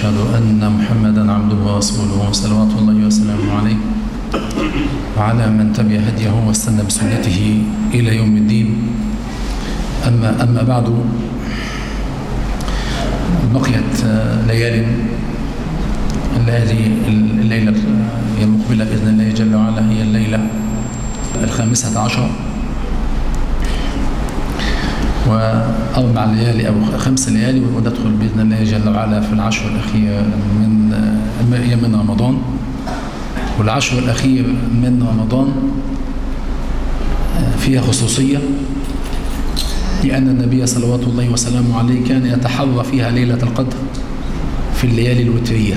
وأشهد أن محمدا عبده ورسوله صلوات الله وسلامه عليه. وعلى من تبع هديه واستنى بسنته إلى يوم الدين. اما أما بعد بقيت ليال هذه الليلة المقبلة بإذن الله جل وعلا هي الليلة الخامسة عشر. وأربع ليالي أو خمس ليالي وندخل بإذن الله جل وعلا في العشر الأخير من من رمضان. والعشر الأخير من رمضان فيها خصوصية لأن النبي صلوات الله وسلامه عليه كان يتحرى فيها ليلة القدر في الليالي الوترية.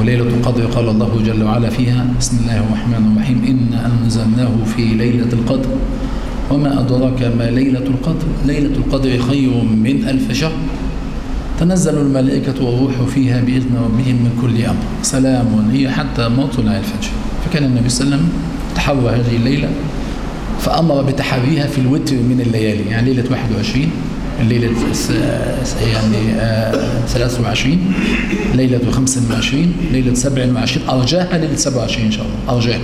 وليلة القدر قال الله جل وعلا فيها بسم الله الرحمن الرحيم إنا أنزلناه في ليلة القدر. وما أدراك ما ليلة القدر. ليلة القدر خير من ألف شهر. تنزل الملائكة والروح فيها بإذن ربهم من كل أمر. سلام هي حتى مطلع الفجر فكان النبي صلى الله عليه وسلم تحرى هذه الليلة فأمر بتحريها في الوتر من الليالي. يعني ليلة 21 الليلة يعني 23 ليلة 25 ليلة 27 أرجاها ليلة 27 إن شاء الله. أرجاها.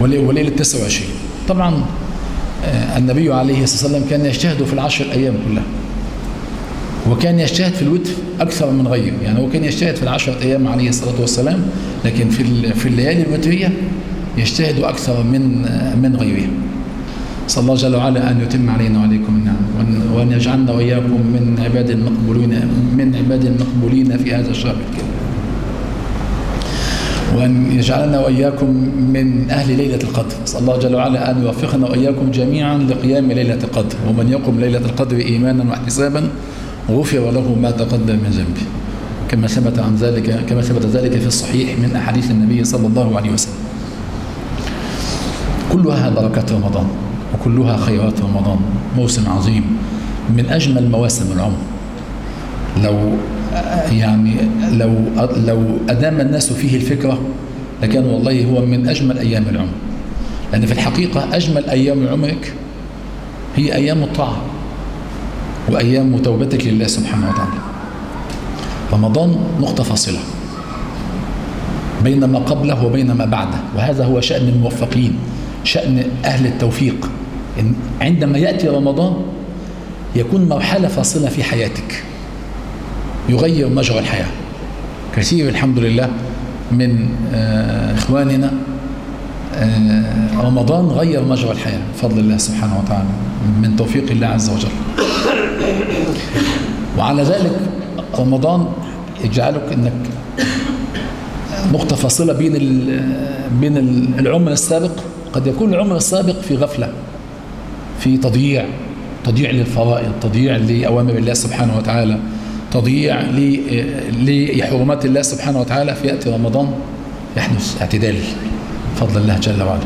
وليلة 29 طبعا النبي عليه الصلاة والسلام كان يجتهد في العشر الأيام كلها. وكان يجتهد في الوتر أكثر من غيره. يعني هو كان يجتهد في العشرة أيام عليه الصلاة والسلام لكن في في الليالي الوترية يجتهد أكثر من من غيره. صلى الله جل وعلا أن يتم علينا وعليكم النعم وأن يجعلنا وإياكم من عباد المقبولين من عباد المقبولين في هذا الشهر الكريم. وأن يجعلنا وإياكم من أهل ليلة القدر. أسأل الله جل وعلا أن يوفقنا وإياكم جميعا لقيام ليلة القدر. ومن يقم ليلة القدر إيمانا واحتسابا غفر له ما تقدم من ذنبه. كما ثبت عن ذلك كما ثبت ذلك في الصحيح من أحاديث النبي صلى الله عليه وسلم. كلها بركات رمضان وكلها خيرات رمضان. موسم عظيم من أجمل مواسم العمر. لو يعني لو لو أدام الناس فيه الفكرة لكان والله هو من أجمل أيام العمر. لأن في الحقيقة أجمل أيام عمرك هي أيام الطاعة وأيام توبتك لله سبحانه وتعالى. رمضان نقطة فاصلة بين ما قبله وبين ما بعده وهذا هو شأن الموفقين شأن أهل التوفيق. عندما يأتي رمضان يكون مرحلة فاصلة في حياتك. يغير مجرى الحياة. كثير الحمد لله من إخواننا رمضان غير مجرى الحياة بفضل الله سبحانه وتعالى. من توفيق الله عز وجل. وعلى ذلك رمضان يجعلك إنك نقطة فاصلة بين بين العمر السابق. قد يكون العمر السابق في غفلة في تضييع تضييع للفرائض تضييع لأوامر الله سبحانه وتعالى. تضييع لحرمات الله سبحانه وتعالى في يأتي رمضان يحدث اعتدال بفضل الله جل وعلا.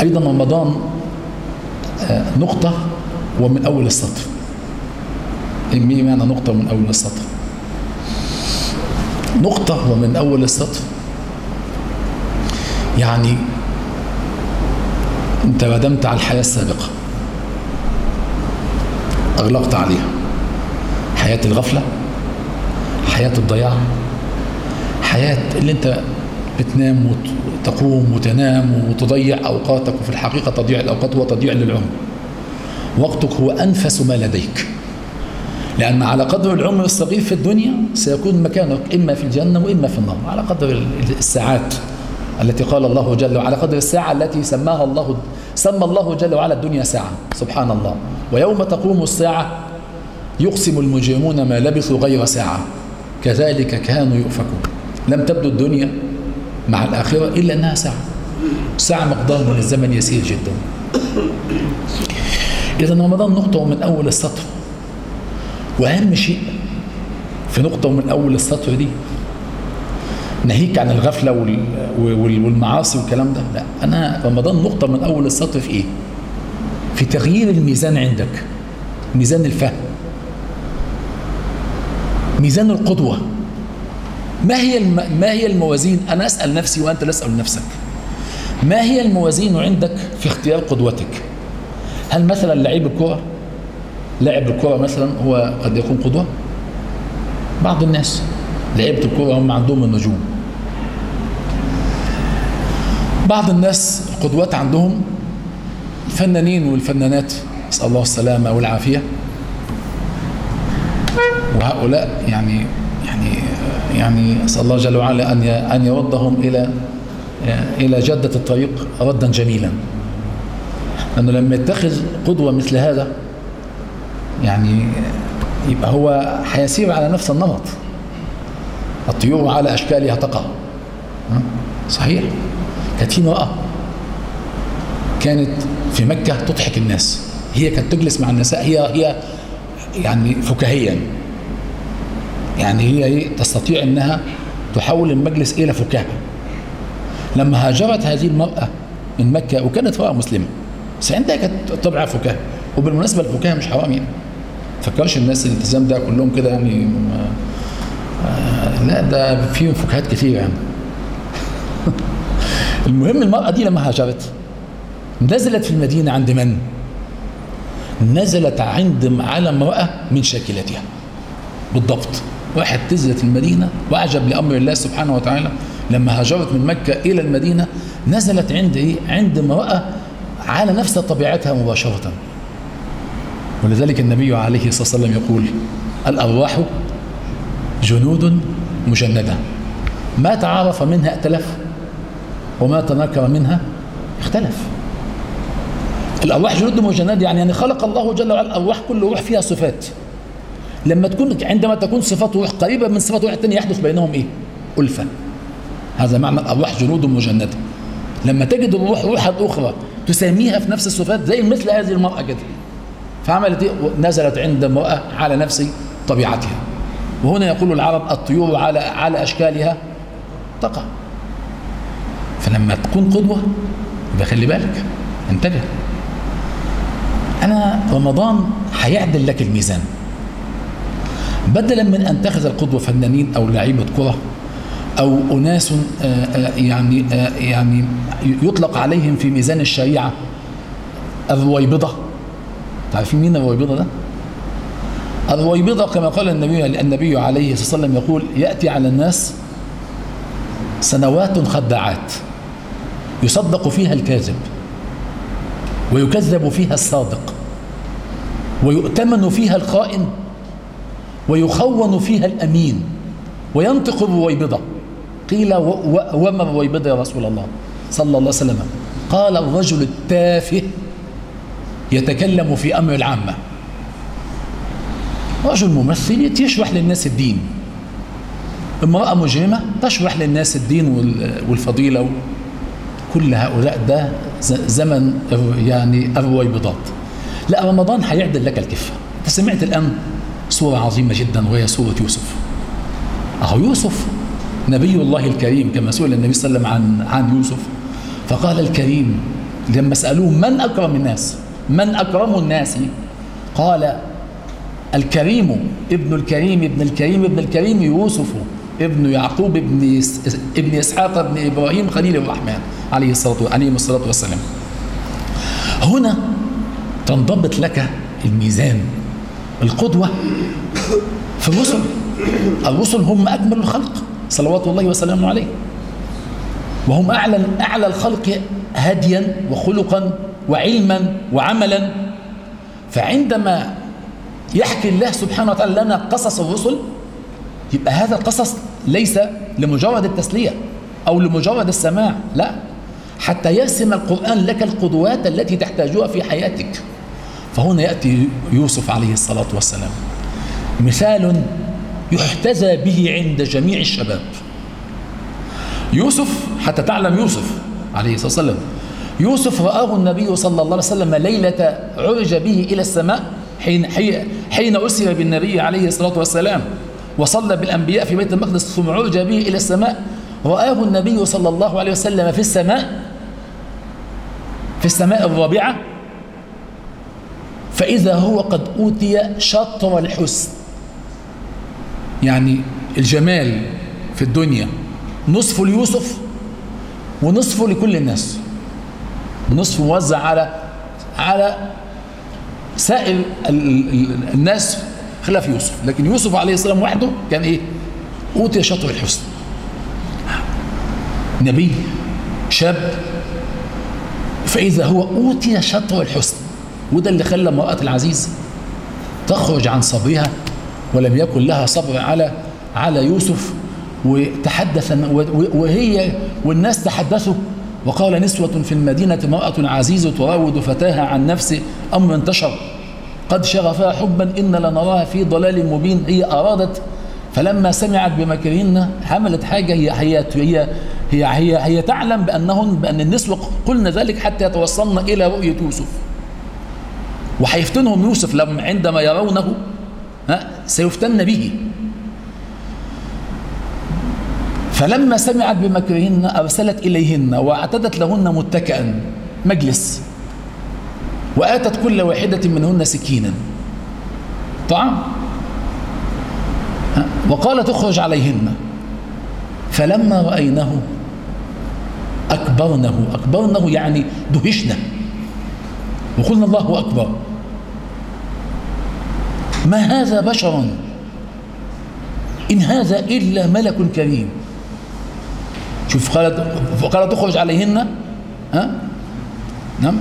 أيضا رمضان نقطة ومن أول السطر. إيه معنى نقطة من أول السطر. نقطة ومن أول السطر. يعني أنت ردمت على الحياة السابقة. أغلقت عليها. حياة الغفلة حياة الضياع حياة اللي أنت بتنام وتقوم وتنام وتضيع أوقاتك وفي الحقيقة تضييع الأوقات هو تضييع للعمر. وقتك هو أنفس ما لديك. لأن على قدر العمر الصغير في الدنيا سيكون مكانك إما في الجنة وإما في النار. على قدر الساعات التي قال الله جل وعلا قدر الساعة التي سماها الله سمى الله جل وعلا الدنيا ساعة. سبحان الله. ويوم تقوم الساعة يقسم المجرمون ما لبثوا غير ساعة. كذلك كانوا يؤفكون. لم تبدو الدنيا مع الآخرة إلا أنها ساعة. ساعة مقدار من الزمن يسير جدا. إذا رمضان نقطة من أول السطر. وأهم شيء في نقطة من أول السطر دي ناهيك عن الغفلة والمعاصي والكلام ده. لا أنا رمضان نقطة من أول السطر في إيه؟ في تغيير الميزان عندك. ميزان الفهم. ميزان القدوة. ما هي الم... ما هي الموازين؟ أنا أسأل نفسي وأنت لا تسأل نفسك. ما هي الموازين عندك في اختيار قدوتك؟ هل مثلا لعيب الكرة لاعب الكرة مثلا هو قد يكون قدوة؟ بعض الناس. لعيبة الكرة هم عندهم النجوم. بعض الناس قدوات عندهم الفنانين والفنانات. نسأل الله السلامة والعافية. وهؤلاء يعني يعني يعني أسأل الله جل وعلا أن أن يردهم إلى إلى جده الطريق ردا جميلا. لأنه لما يتخذ قدوة مثل هذا يعني يبقى هو هيسير على نفس النمط. الطيور على أشكالها تقع. صحيح؟ كانت في امرأة كانت في مكة تضحك الناس. هي كانت تجلس مع النساء هي هي يعني فكاهيا يعني هي إيه؟ تستطيع إنها تحول المجلس إلى فكاهة. لما هاجرت هذه المرأة من مكة وكانت امرأة مسلمة بس عندها كانت طبعها فكاهة. وبالمناسبة الفكاهة مش حرام يعني فكرش الناس الالتزام ده كلهم كده يعني آه لا ده فيهم فكاهات كتير يعني. المهم المرأة دي لما هاجرت نزلت في المدينة عند من؟ نزلت عند على امرأة من شاكلتها بالضبط. واحد نزلت المدينة وأعجب لأمر الله سبحانه وتعالى. لما هاجرت من مكة إلى المدينة نزلت عند إيه؟ عند امرأة على نفس طبيعتها مباشرة. ولذلك النبي عليه الصلاة والسلام يقول الأرواح جنود مجندة. ما تعارف منها ائتلف وما تنكر منها اختلف الأرواح جنود مجندة يعني يعني خلق الله جل وعلا الأرواح كل روح فيها صفات. لما تكون عندما تكون صفات روح قريبة من صفات روح الثانية يحدث بينهم إيه؟ ألفة. هذا معنى الأرواح جنود مجندة. لما تجد الروح روحا أخرى تساميها في نفس الصفات زي مثل هذه المرأة كده. فعملت إيه؟ نزلت عند امرأة على نفس طبيعتها. وهنا يقول العرب الطيور على على أشكالها تقع. فلما تكون قدوة يبقى خلي بالك انتبه. أنا رمضان هيعدل لك الميزان. بدلا من أن تأخذ القدوة فنانين أو لعيبة كرة أو أناس يعني يعني يطلق عليهم في ميزان الشريعة الرويبضة تعرفين مين الرويبضة ده؟ الرويبضة كما قال النبي النبي عليه الصلاة والسلام يقول يأتي على الناس سنوات خداعات يصدق فيها الكاذب ويكذب فيها الصادق ويؤتمن فيها الخائن ويخون فيها الأمين وينطق الرويبضة قيل وما الرويبضة يا رسول الله؟ صلى الله عليه وسلم. قال الرجل التافه يتكلم في أمر العامة. رجل ممثل يشرح للناس الدين. امرأة مجرمة تشرح للناس الدين والفضيلة. كل هؤلاء ده زمن يعني الرويبضات. لا رمضان هيعدل لك الكفة. أنت سمعت الآن صورة عظيمة جدا وهي صورة يوسف. أهو يوسف نبي الله الكريم كما سئل النبي صلى الله عليه وسلم عن عن يوسف فقال الكريم لما سألوه من أكرم الناس؟ من أكرم الناس؟ قال الكريم ابن الكريم ابن الكريم ابن الكريم يوسف ابن يعقوب ابن ابن إسحاق ابن إبراهيم خليل الرحمن عليه الصلاة عليه الصلاة والسلام. هنا تنضبط لك الميزان. القدوة في الرسل. الرسل هم أكمل الخلق صلوات الله وسلامه عليه. وهم أعلى أعلى الخلق هديا وخلقا وعلما وعملا. فعندما يحكي الله سبحانه وتعالى لنا قصص الرسل يبقى هذا القصص ليس لمجرد التسلية أو لمجرد السماع لا. حتى يرسم القرآن لك القدوات التي تحتاجها في حياتك. فهنا يأتي يوسف عليه الصلاة والسلام. مثال يحتذى به عند جميع الشباب. يوسف حتى تعلم يوسف عليه الصلاة والسلام. يوسف رآه النبي صلى الله عليه وسلم ليلة عرج به إلى السماء حين حين أسر بالنبي عليه الصلاة والسلام وصلى بالأنبياء في بيت المقدس ثم عرج به إلى السماء. رآه النبي صلى الله عليه وسلم في السماء في السماء الرابعة فإذا هو قد أوتي شطر الحسن. يعني الجمال في الدنيا نصف ليوسف ونصف لكل الناس. نصف موزع على على سائر الناس خلاف يوسف. لكن يوسف عليه السلام وحده كان إيه؟ أوتي شطر الحسن. نبي شاب. فإذا هو أوتي شطر الحسن. وده اللي خلى امرأة العزيز تخرج عن صبرها ولم يكن لها صبر على على يوسف وتحدث وهي والناس تحدثوا وقال نسوة في المدينة امرأة عزيزة تراود فتاها عن نفسه أمر انتشر قد شغفها حبا إن لنراها في ضلال مبين هي أرادت فلما سمعت بمكرهن حملت حاجة هي هي هي هي هي, هي تعلم بأنهن بأن النسوة قلنا ذلك حتى يتوصلن إلى رؤية يوسف. وحيفتنهم يوسف لما عندما يرونه ها سيفتن به. فلما سمعت بمكرهن أرسلت إليهن وأعتدت لهن متكئا مجلس وآتت كل واحدة منهن سكينا. طعام وقالت اخرج عليهن. فلما رأينه أكبرنه أكبرنه يعني دهشنا. وقلنا الله أكبر. ما هذا بشرا إن هذا إلا ملك كريم. شوف قالت تخرج عليهن ها؟ نعم.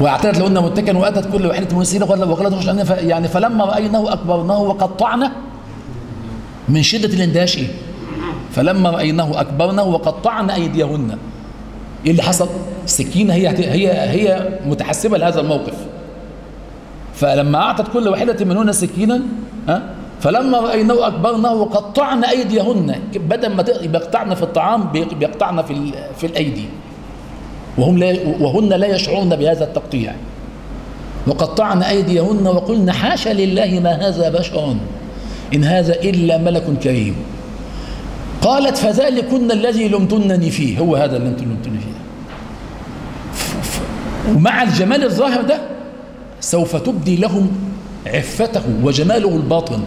واعتدت لهن متكئا وأتت كل واحدة من سيره وقالت تخرج عليهن يعني فلما رايناه اكبرناه وقطعنا من شدة الاندهاش إيه؟ فلما رايناه اكبرناه وقطعنا أيديهن. إيه اللي حصل؟ السكينه هي هي هي متحسبة لهذا الموقف. فلما أعطت كل واحدة منهن سكينا ها؟ فلما رأيناه أكبرناه وقطعنا أيديهن بدل ما بيقطعن في الطعام بيقطعن في في الأيدي. وهم لا وهن لا يشعرن بهذا التقطيع. وقطعن أيديهن وقلن حاشا لله ما هذا بشر إن هذا إلا ملك كريم. قالت فذلكن الذي لمتنني فيه هو هذا اللي أنتم لمتنني فيه. ومع الجمال الظاهر ده سوف تبدي لهم عفته وجماله الباطن.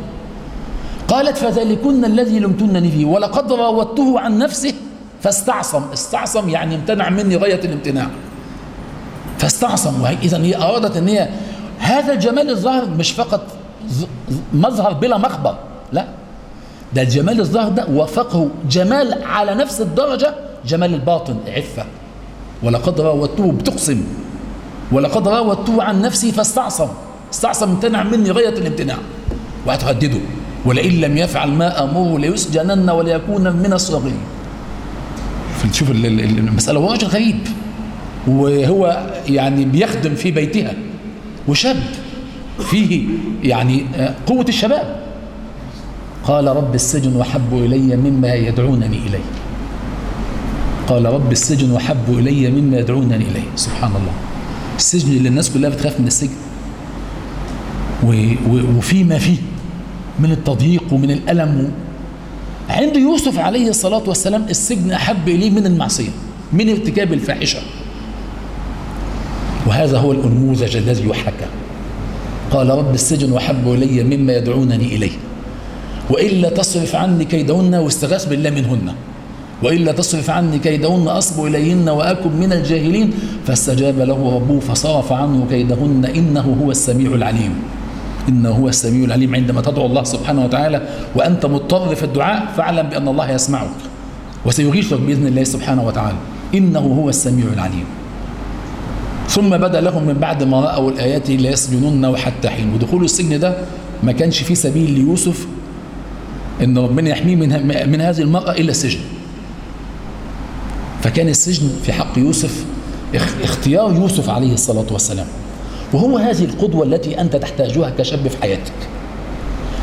قالت فذلكن الذي لمتنني فيه ولقد راودته عن نفسه فاستعصم. استعصم يعني امتنع مني غاية الامتناع. فاستعصم. إذا هي أرادت أن هي هذا الجمال الظاهر مش فقط مظهر بلا مخبر لا. ده الجمال الظاهر ده وفقه جمال على نفس الدرجة جمال الباطن عفة. ولقد راودته بتقسم. ولقد راودته عن نفسي فاستعصم. استعصم امتنع مني غاية الامتناع. وهتهدده. ولئن لم يفعل ما أمره ليسجنن وليكون من الصاغرين. شوف المسألة هو رجل غريب. وهو يعني بيخدم في بيتها. وشاب. فيه يعني قوة الشباب. قال رب السجن وحب إلي مما يدعونني إليه. قال رب السجن وحب إلي مما يدعونني إليه. سبحان الله. السجن اللي الناس كلها بتخاف من السجن. وفيما فيه من التضييق ومن الألم. عند يوسف عليه الصلاة والسلام السجن أحب إليه من المعصية من ارتكاب الفاحشة. وهذا هو النموذج الذي يحكى قال رب السجن وحب إلي مما يدعونني إليه وإلا تصرف عني كيدهن واستغاث بالله منهن. وإلا تصرف عني كيدهن أصب إليهن وأكن من الجاهلين. فاستجاب له ربه فصرف عنه كيدهن. إنه هو السميع العليم. إنه هو السميع العليم. عندما تدعو الله سبحانه وتعالى وأنت مضطر في الدعاء فاعلم بأن الله يسمعك. وسيغيثك بإذن الله سبحانه وتعالى. إنه هو السميع العليم. ثم بدأ لهم من بعد ما رأوا الآيات ليسجننه حتى حين. ودخول السجن ده ما كانش فيه سبيل ليوسف إن ربنا يحميه من من هذه المرأة إلا السجن. فكان السجن في حق يوسف اختيار يوسف عليه الصلاة والسلام. وهو هذه القدوة التي أنت تحتاجها كشاب في حياتك.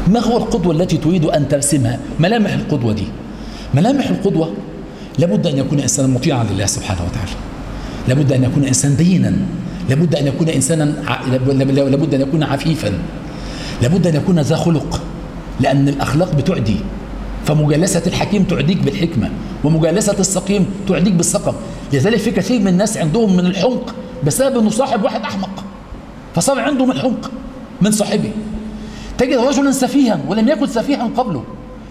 ما هو القدوة التي تريد أن ترسمها؟ ملامح القدوة دي. ملامح القدوة لابد أن يكون إنسانا مطيعا لله سبحانه وتعالى. لابد أن يكون إنسان دينا. لابد أن يكون إنسانا لابد أن يكون عفيفا. لابد أن يكون ذا خلق. لأن الأخلاق بتعدي. فمجالسة الحكيم تعديك بالحكمة. ومجالسة السقيم تعديك بالسقم. لذلك في كثير من الناس عندهم من الحمق بسبب أنه صاحب واحد أحمق. فصار عنده من الحمق من صاحبه. تجد رجلا سفيها ولم يكن سفيها قبله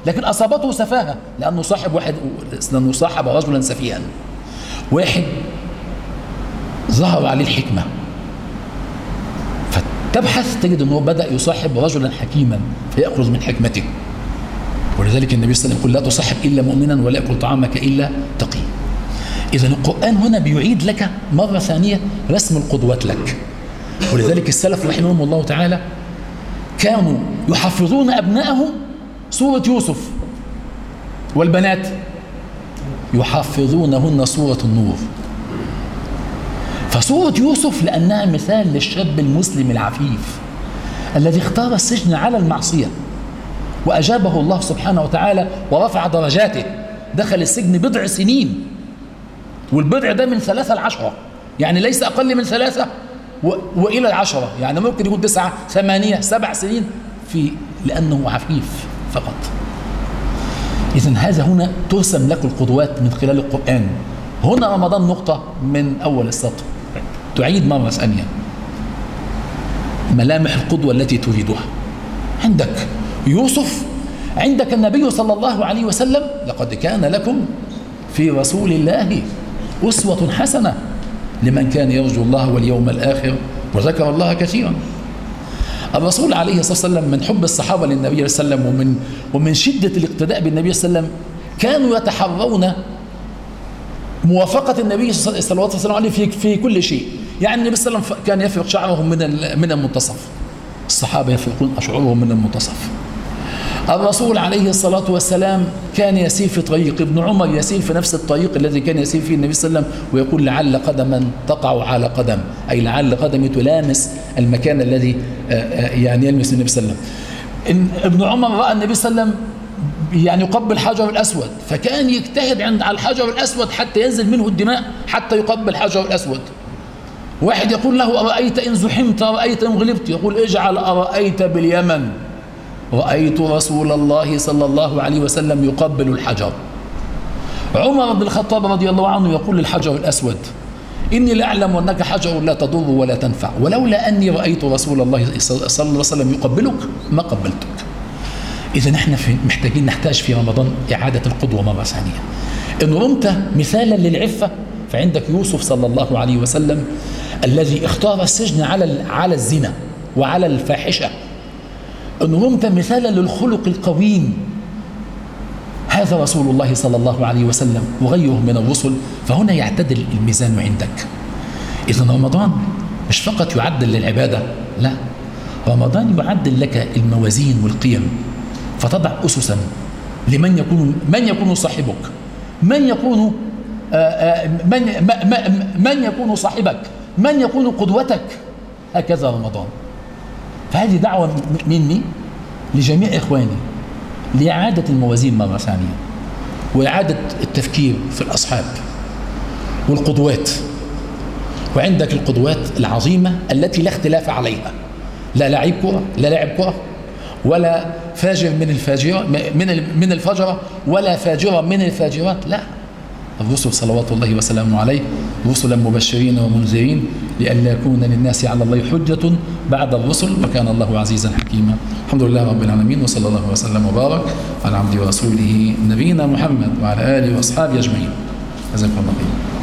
لكن أصابته سفاهة لأنه صاحب واحد لأنه صاحب رجلا سفيها. واحد ظهر عليه الحكمة. تبحث تجد أنه بدأ يصاحب رجلا حكيما فيأخذ من حكمته. ولذلك النبي صلى الله عليه وسلم يقول لا تصاحب إلا مؤمنا ولا يأكل طعامك إلا تقي. إذا القرآن هنا بيعيد لك مرة ثانية رسم القدوات لك. ولذلك السلف رحمهم الله تعالى كانوا يحفظون أبنائهم سورة يوسف والبنات يحفظونهن سورة النور. فسورة يوسف لأنها مثال للشاب المسلم العفيف الذي اختار السجن على المعصية. وأجابه الله سبحانه وتعالى ورفع درجاته. دخل السجن بضع سنين. والبضع ده من ثلاثة لعشرة. يعني ليس أقل من ثلاثة و... وإلى العشرة يعني ممكن يكون تسعة ثمانية سبع سنين في لأنه عفيف فقط. إذا هذا هنا ترسم لك القدوات من خلال القرآن. هنا رمضان نقطة من أول السطر. تعيد مرة ثانية. ملامح القدوة التي تريدها. عندك يوسف عندك النبي صلى الله عليه وسلم لقد كان لكم في رسول الله أسوة حسنة لمن كان يرجو الله واليوم الآخر وذكر الله كثيرا. الرسول عليه الصلاة والسلام من حب الصحابة للنبي صلى الله عليه وسلم ومن, ومن شدة الاقتداء بالنبي صلى الله عليه وسلم كانوا يتحرون موافقة النبي صلى الله عليه وسلم في, في كل شيء. يعني النبي صلى الله عليه وسلم كان يفرق شعرهم من من المنتصف. الصحابة يفرقون أشعرهم من المنتصف. الرسول عليه الصلاة والسلام كان يسير في طريق ابن عمر يسير في نفس الطريق الذي كان يسير فيه النبي صلى الله عليه وسلم ويقول لعل قدما تقع على قدم أي لعل قدمي تلامس المكان الذي يعني يلمس النبي صلى الله عليه وسلم. ابن عمر رأى النبي صلى الله عليه وسلم يعني يقبل الحجر الأسود فكان يجتهد عند على الحجر الأسود حتى ينزل منه الدماء حتى يقبل الحجر الأسود. واحد يقول له أرأيت إن زحمت أرأيت إن غلبت؟ يقول اجعل أرأيت باليمن. رأيت رسول الله صلى الله عليه وسلم يقبل الحجر. عمر بن الخطاب رضي الله عنه يقول للحجر الأسود إني لأعلم أنك حجر لا تضر ولا تنفع ولولا أني رأيت رسول الله صلى الله عليه وسلم يقبلك ما قبلتك. إذا نحن في محتاجين نحتاج في رمضان إعادة القدوة مرة ثانية. إن رمت مثالا للعفة فعندك يوسف صلى الله عليه وسلم الذي اختار السجن على على الزنا وعلى الفاحشة. إن رمت مثالا للخلق القويم. هذا رسول الله صلى الله عليه وسلم وغيره من الرسل فهنا يعتدل الميزان عندك. إذا رمضان مش فقط يعدل للعبادة لا. رمضان يعدل لك الموازين والقيم. فتضع أسسا لمن يكون من يكون صاحبك؟ من يكون من من يكون صاحبك؟ من يكون قدوتك؟ هكذا رمضان. فهذه دعوة مني لجميع إخواني لإعادة الموازين مرة ثانية وإعادة التفكير في الأصحاب والقدوات. وعندك القدوات العظيمة التي لا اختلاف عليها لا لعيب كرة لا لاعب كرة ولا فاجر من الفاجرة من من الفجرة ولا فاجرة من الفاجرات لا. الرسل صلوات الله وسلامه عليه رسلا مبشرين ومنذرين لئلا يكون للناس على الله حجة بعد الرسل وكان الله عزيزا حكيما. الحمد لله رب العالمين وصلى الله وسلم وبارك على عبده ورسوله نبينا محمد وعلى آله وأصحابه أجمعين. جزاكم الله خيرا.